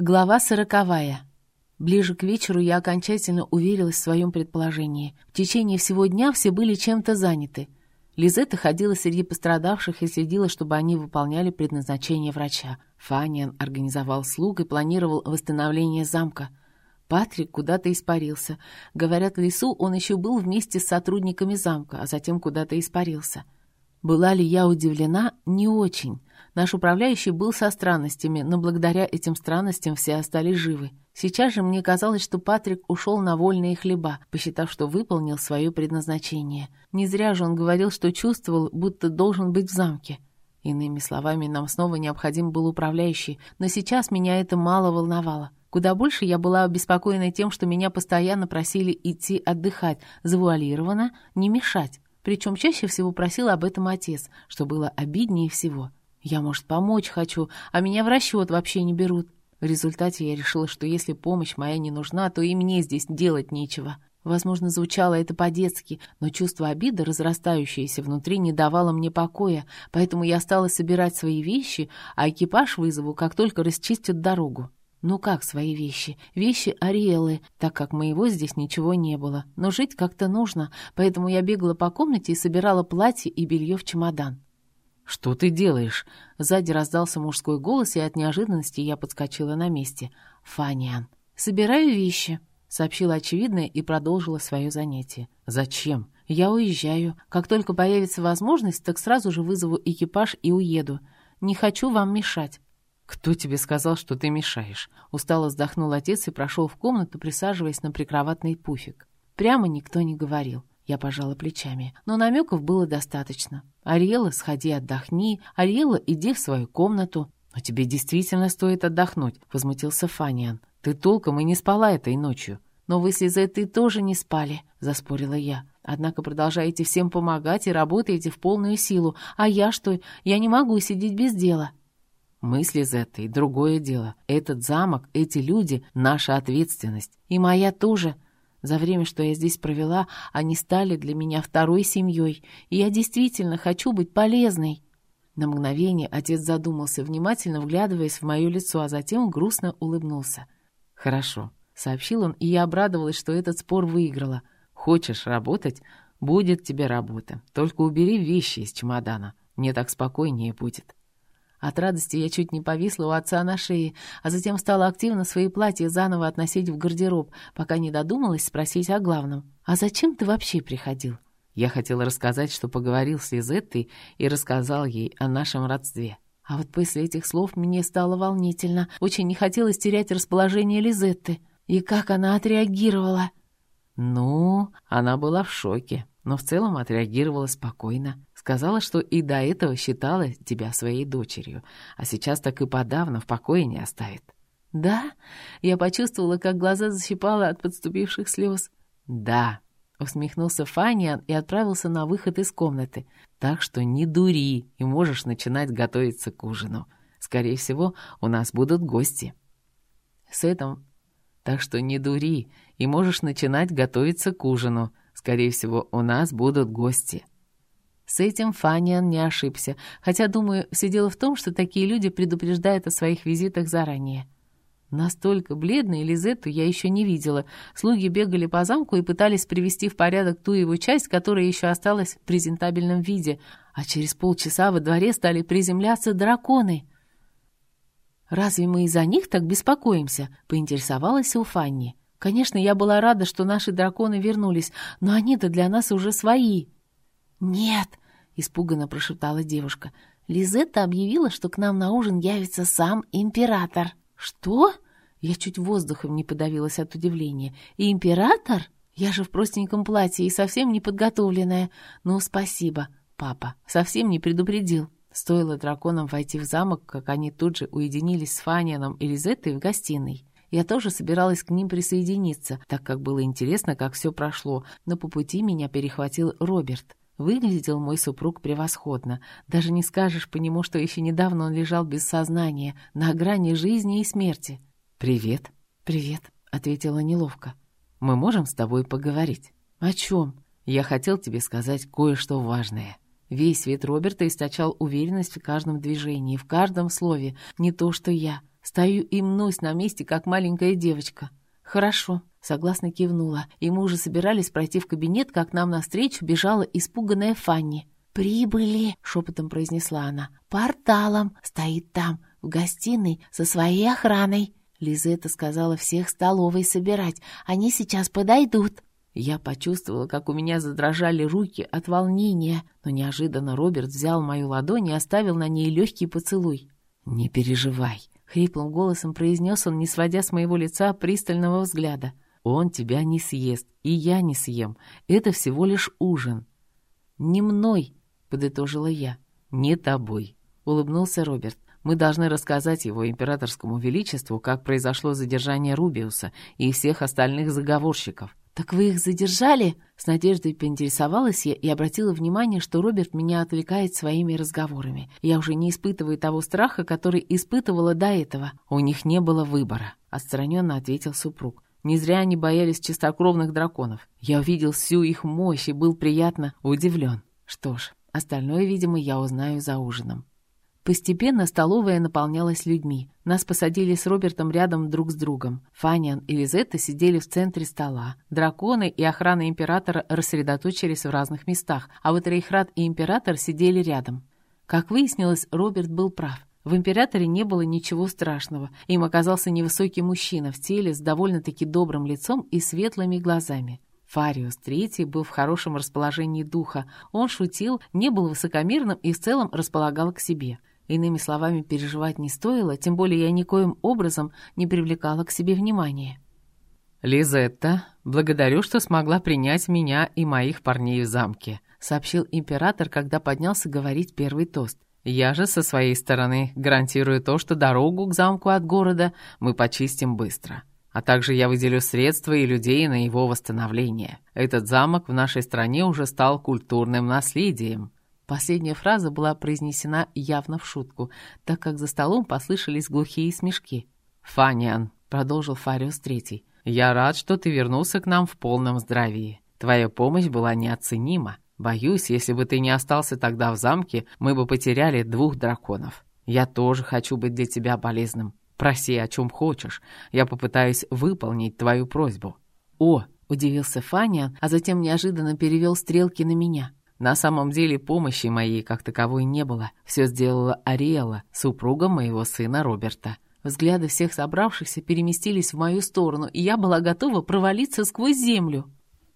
Глава сороковая. Ближе к вечеру я окончательно уверилась в своем предположении. В течение всего дня все были чем-то заняты. Лизетта ходила среди пострадавших и следила, чтобы они выполняли предназначение врача. Фаниан организовал слуг и планировал восстановление замка. Патрик куда-то испарился. Говорят, в лесу он еще был вместе с сотрудниками замка, а затем куда-то испарился. Была ли я удивлена? Не очень. Наш управляющий был со странностями, но благодаря этим странностям все остались живы. Сейчас же мне казалось, что Патрик ушел на вольные хлеба, посчитав, что выполнил свое предназначение. Не зря же он говорил, что чувствовал, будто должен быть в замке. Иными словами, нам снова необходим был управляющий, но сейчас меня это мало волновало. Куда больше я была обеспокоена тем, что меня постоянно просили идти отдыхать, завуалированно, не мешать. Причем чаще всего просил об этом отец, что было обиднее всего. Я, может, помочь хочу, а меня в расчет вообще не берут. В результате я решила, что если помощь моя не нужна, то и мне здесь делать нечего. Возможно, звучало это по-детски, но чувство обиды, разрастающееся внутри, не давало мне покоя, поэтому я стала собирать свои вещи, а экипаж вызову, как только расчистят дорогу. Ну как свои вещи? Вещи Ариэлы, так как моего здесь ничего не было. Но жить как-то нужно, поэтому я бегала по комнате и собирала платье и белье в чемодан. «Что ты делаешь?» Сзади раздался мужской голос, и от неожиданности я подскочила на месте. «Фаниан». «Собираю вещи», — сообщила очевидное и продолжила свое занятие. «Зачем?» «Я уезжаю. Как только появится возможность, так сразу же вызову экипаж и уеду. Не хочу вам мешать». «Кто тебе сказал, что ты мешаешь?» Устало вздохнул отец и прошел в комнату, присаживаясь на прикроватный пуфик. Прямо никто не говорил. Я пожала плечами. Но намеков было достаточно. «Ариэла, сходи отдохни. Ариэла, иди в свою комнату». «Но тебе действительно стоит отдохнуть», — возмутился Фаниан. «Ты толком и не спала этой ночью». «Но вы с Лизеттой тоже не спали», — заспорила я. «Однако продолжаете всем помогать и работаете в полную силу. А я что? Я не могу сидеть без дела». Мы с Лизеттой — другое дело. Этот замок, эти люди — наша ответственность. И моя тоже. За время, что я здесь провела, они стали для меня второй семьей, и я действительно хочу быть полезной». На мгновение отец задумался, внимательно вглядываясь в мое лицо, а затем грустно улыбнулся. «Хорошо», — сообщил он, и я обрадовалась, что этот спор выиграла. «Хочешь работать? Будет тебе работа. Только убери вещи из чемодана. Мне так спокойнее будет». От радости я чуть не повисла у отца на шее, а затем стала активно свои платья заново относить в гардероб, пока не додумалась спросить о главном. «А зачем ты вообще приходил?» Я хотела рассказать, что поговорил с Лизеттой и рассказал ей о нашем родстве. А вот после этих слов мне стало волнительно. Очень не хотелось терять расположение Лизетты. И как она отреагировала? Ну, она была в шоке, но в целом отреагировала спокойно. Сказала, что и до этого считала тебя своей дочерью, а сейчас так и подавно в покое не оставит. «Да?» Я почувствовала, как глаза защипала от подступивших слез. «Да», — усмехнулся Фаниан и отправился на выход из комнаты. «Так что не дури, и можешь начинать готовиться к ужину. Скорее всего, у нас будут гости». С этим... «Так что не дури, и можешь начинать готовиться к ужину. Скорее всего, у нас будут гости». С этим Фаниан не ошибся, хотя, думаю, все дело в том, что такие люди предупреждают о своих визитах заранее. Настолько бледной Лизетту я еще не видела. Слуги бегали по замку и пытались привести в порядок ту его часть, которая еще осталась в презентабельном виде, а через полчаса во дворе стали приземляться драконы. «Разве мы из-за них так беспокоимся?» — поинтересовалась у Фанни. «Конечно, я была рада, что наши драконы вернулись, но они-то для нас уже свои». «Нет!» — испуганно прошептала девушка. «Лизетта объявила, что к нам на ужин явится сам император». «Что?» Я чуть воздухом не подавилась от удивления. «И император? Я же в простеньком платье и совсем не подготовленная. Ну, спасибо, папа, совсем не предупредил». Стоило драконам войти в замок, как они тут же уединились с Фанианом и Лизеттой в гостиной. Я тоже собиралась к ним присоединиться, так как было интересно, как все прошло, но по пути меня перехватил Роберт. Выглядел мой супруг превосходно. Даже не скажешь по нему, что еще недавно он лежал без сознания, на грани жизни и смерти. «Привет». «Привет», — ответила неловко. «Мы можем с тобой поговорить?» «О чем?» «Я хотел тебе сказать кое-что важное». Весь вид Роберта источал уверенность в каждом движении, в каждом слове. Не то, что я. Стою и мнусь на месте, как маленькая девочка. «Хорошо», — согласно кивнула, и мы уже собирались пройти в кабинет, как нам навстречу бежала испуганная Фанни. «Прибыли!» — шепотом произнесла она. «Порталом! Стоит там, в гостиной, со своей охраной!» Лизетта сказала всех столовой собирать. «Они сейчас подойдут!» Я почувствовала, как у меня задрожали руки от волнения, но неожиданно Роберт взял мою ладонь и оставил на ней легкий поцелуй. «Не переживай», — хриплым голосом произнес он, не сводя с моего лица пристального взгляда. «Он тебя не съест, и я не съем. Это всего лишь ужин». «Не мной», — подытожила я. «Не тобой», — улыбнулся Роберт. «Мы должны рассказать его императорскому величеству, как произошло задержание Рубиуса и всех остальных заговорщиков. «Так вы их задержали?» С надеждой поинтересовалась я и обратила внимание, что Роберт меня отвлекает своими разговорами. Я уже не испытываю того страха, который испытывала до этого. «У них не было выбора», — отстраненно ответил супруг. Не зря они боялись чистокровных драконов. Я увидел всю их мощь и был приятно удивлен. Что ж, остальное, видимо, я узнаю за ужином. Постепенно столовая наполнялась людьми. Нас посадили с Робертом рядом друг с другом. Фаниан и Лизетта сидели в центре стола. Драконы и охрана императора рассредоточились в разных местах, а вот Рейхрат и император сидели рядом. Как выяснилось, Роберт был прав. В императоре не было ничего страшного. Им оказался невысокий мужчина в теле с довольно-таки добрым лицом и светлыми глазами. Фариус III был в хорошем расположении духа. Он шутил, не был высокомерным и в целом располагал к себе. Иными словами, переживать не стоило, тем более я никоим образом не привлекала к себе внимания. «Лизетта, благодарю, что смогла принять меня и моих парней в замке», сообщил император, когда поднялся говорить первый тост. «Я же со своей стороны гарантирую то, что дорогу к замку от города мы почистим быстро. А также я выделю средства и людей на его восстановление. Этот замок в нашей стране уже стал культурным наследием. Последняя фраза была произнесена явно в шутку, так как за столом послышались глухие смешки. «Фаниан», — продолжил Фариус Третий, — «я рад, что ты вернулся к нам в полном здравии. Твоя помощь была неоценима. Боюсь, если бы ты не остался тогда в замке, мы бы потеряли двух драконов. Я тоже хочу быть для тебя полезным. Проси, о чем хочешь. Я попытаюсь выполнить твою просьбу». «О!» — удивился Фаниан, а затем неожиданно перевел стрелки на меня. На самом деле помощи моей как таковой не было. Все сделала Ариэла, супруга моего сына Роберта. Взгляды всех собравшихся переместились в мою сторону, и я была готова провалиться сквозь землю.